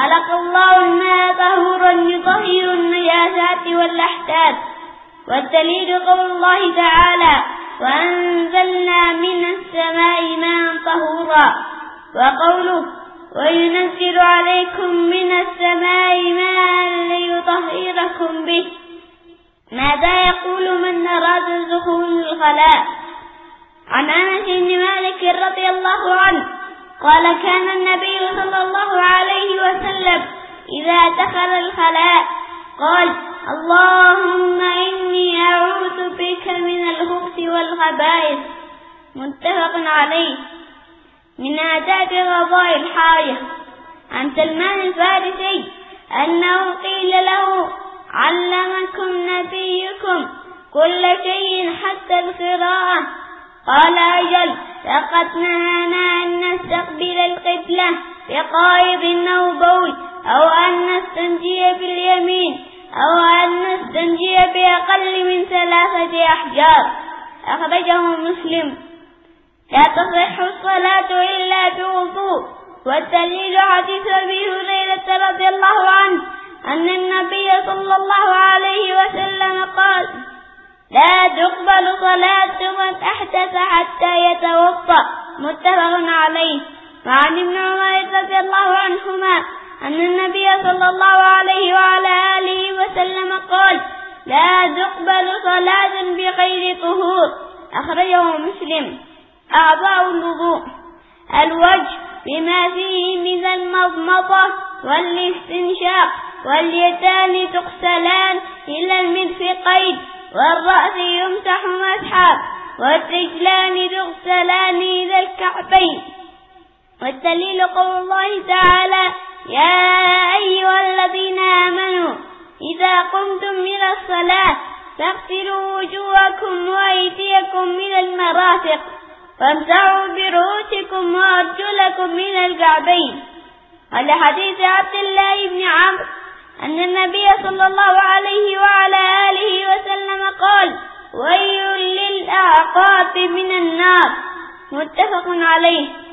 خلق الله الماء طهورا يطهر النجاسات والأحداث والدليل قول الله تعالى وأنزلنا من السماء ماء طهورا. وقوله وينزل عليكم من السماء ماء ليطهركم به. ماذا يقول من أراد دخول الخلاء؟ عن أنس بن مالك رضي الله عنه قال كان النبي صلى الله عليه وسلم إذا دخل الخلاء قال اللهم إني أعوذ بك من الخبث والخبائث. متفق عليه. من آداب غضاء الحاجة. عن سلمان الفارسي أنه قيل له علمكم نبيكم كل شيء حتى القراءة. قال أجل لقد نهانا أن نستقبل القبلة بقائد أو بول أو أن نستنجي باليمين أو أن نستنجي بأقل من ثلاثة أحجار أخرجه مسلم. لا تصح الصلاة إلا بوضوء. والدليل حديث أبي هريرة رضي الله عنه أن النبي صلى الله عليه وسلم قال لا تقبل صلاة من أحدث حتى يتوضأ. متفق عليه. وعن ابن عمر رضي الله عنهما أن النبي صلى الله عليه وعلى آله وسلم قال لا تقبل صلاة بغير طهور. أخرجه مسلم. أعضاء الوضوء. الوجه بما فيه من المضمضة والاستنشاق واليدان تغسلان إلى المرفقين والرأس يمسح مسحا. والرجلان تغسلان إلى الكعبين. والدليل قول الله تعالى يا أيها الذين آمنوا إذا قمتم من الصلاة فاغسلوا وجوهكم وأيديكم من المرافق وامسحوا برؤوسكم وأرجلكم من الكعبين. ولحديث عبد الله بن عمرو أن النبي صلى الله عليه العقاب من النار. متفق علیہ.